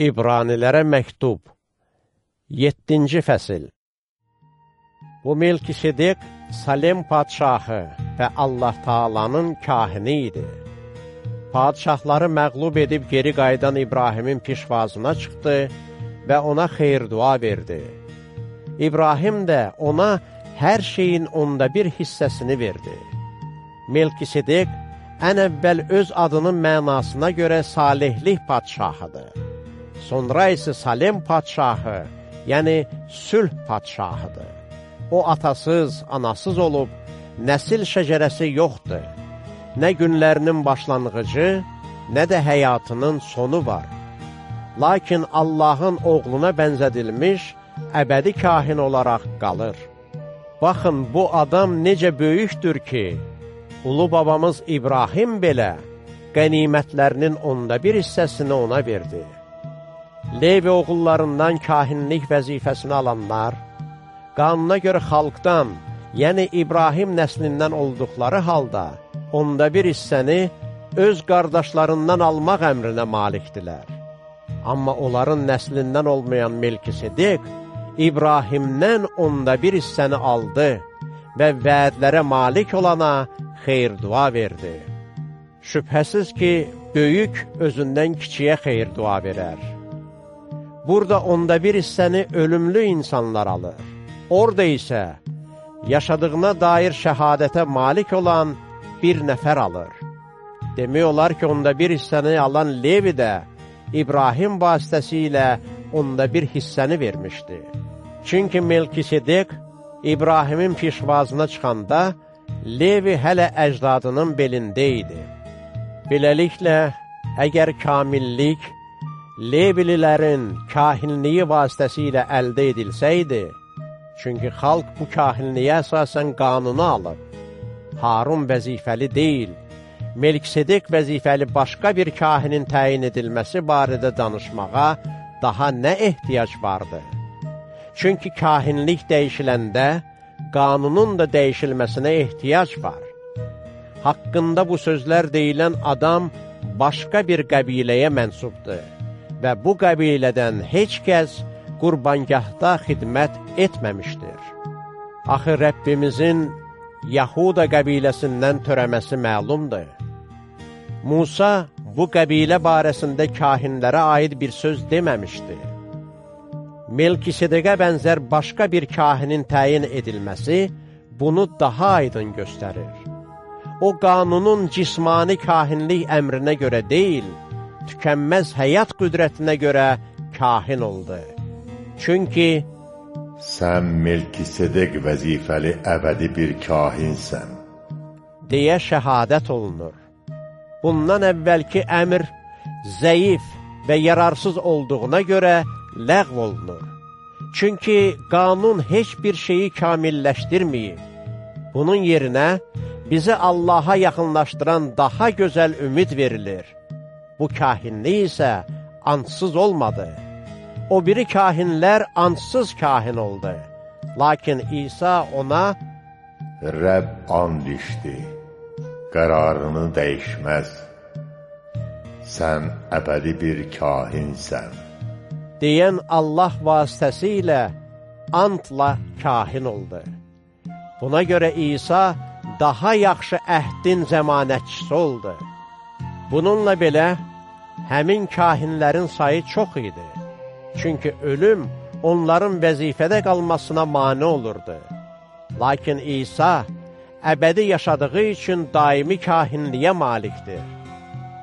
İbranilərə məktub 7-ci fəsil Bu Melkisedek Salem padşahı və Allah Taalanın kahini idi. Padşahları məqlub edib geri qaydan İbrahimin pişvazına çıxdı və ona xeyr dua verdi. İbrahim də ona hər şeyin onda bir hissəsini verdi. Melkisedek ən əvvəl öz adının mənasına görə salihlik padşahıdır. Sonra isə Salem padşahı, yəni sülh padşahıdır. O atasız, anasız olub, nəsil şəcərəsi yoxdur. Nə günlərinin başlanğıcı, nə də həyatının sonu var. Lakin Allahın oğluna bənzədilmiş, əbədi kahin olaraq qalır. Baxın, bu adam necə böyükdür ki, ulu babamız İbrahim belə qənimətlərinin onda bir hissəsini ona verdi. Levi oğullarından kahinlik vəzifəsini alanlar, qanuna görə xalqdan, yəni İbrahim nəslindən olduqları halda, onda bir hissəni öz qardaşlarından almaq əmrinə malikdilər. Amma onların nəslindən olmayan Melkisedek, İbrahimdən onda bir hissəni aldı və vədlərə malik olana xeyr dua verdi. Şübhəsiz ki, böyük özündən kiçiyə xeyr dua verər. Burada onda bir hissəni ölümlü insanlar alır. Orada isə yaşadığına dair şəhadətə malik olan bir nəfər alır. Demək olar ki, onda bir hissəni alan Levi də İbrahim vasitəsilə onda bir hissəni vermişdi. Çünki Melkisedek İbrahimin pişvazına çıxanda Levi hələ əcdadının belində idi. Beləliklə, əgər kamillik, Levililərin kahinliyi vasitəsilə əldə edilsəydi, çünki xalq bu kahinliyə əsasən qanunu alıb, Harun vəzifəli deyil, Melkisedek vəzifəli başqa bir kahinin təyin edilməsi barədə danışmağa daha nə ehtiyac vardı? Çünki kahinlik dəyişiləndə, qanunun da dəyişilməsinə ehtiyac var. Haqqında bu sözlər deyilən adam başqa bir qəbiləyə mənsubdur və bu qəbilədən heç kəs qurbangahda xidmət etməmişdir. Axı Rəbbimizin Yahuda qəbiləsindən törəməsi məlumdur. Musa bu qəbilə barəsində kahinlərə aid bir söz deməmişdi. Melkisedəqə bənzər başqa bir kahinin təyin edilməsi bunu daha aydın göstərir. O, qanunun cismani kahinlik əmrinə görə deyil, tükənməz həyat qüdrətinə görə kahin oldu. Çünki sən Melkisedek vəzifəli əbədi bir kahinsən, deyə şəhadət olunur. Bundan əvvəlki əmr zəif və yararsız olduğuna görə ləğv olunur. Çünki qanun heç bir şeyi kamilləşdirməyib. Bunun yerinə bizi Allaha yaxınlaşdıran daha gözəl ümid verilir. Bu kahinlik isə ansız olmadı. O biri kahinlər ansız kahin oldu. Lakin İsa ona, Rəbb and işdi, qərarını dəyişməz. Sən əbədi bir kahinsən. deyən Allah vasitəsilə antla kahin oldu. Buna görə İsa daha yaxşı əhdin zəmanətçisi oldu. Bununla belə, həmin kahinlərin sayı çox idi. Çünki ölüm onların vəzifədə qalmasına mane olurdu. Lakin İsa əbədi yaşadığı üçün daimi kahinliyə malikdir.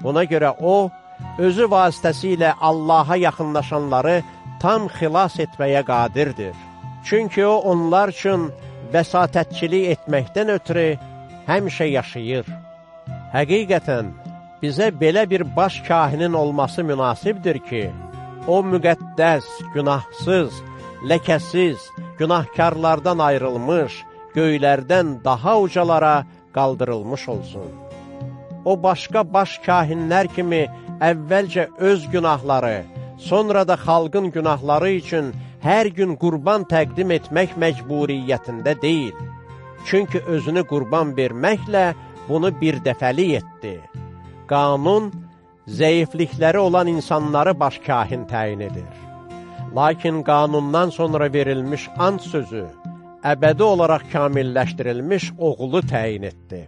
Buna görə O, özü vasitəsilə Allaha yaxınlaşanları tam xilas etməyə qadirdir. Çünki O, onlar üçün vəsatətçilik etməkdən ötürü həmişə yaşayır. Həqiqətən, bizə belə bir baş kahinin olması münasibdir ki, o müqəddəs, günahsız, ləkəsiz, günahkarlardan ayrılmış, göylərdən daha ucalara qaldırılmış olsun. O, başqa baş kahinlər kimi əvvəlcə öz günahları, sonra da xalqın günahları üçün hər gün qurban təqdim etmək məcburiyyətində deyil. Çünki özünü qurban verməklə bunu bir dəfəli etdi. Qanun zəiflikləri olan insanları baş kahin təyin edir. Lakin qanundan sonra verilmiş ant sözü əbədi olaraq kamilləşdirilmiş oğulu təyin etdi.